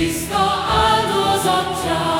tiszta áldozatság.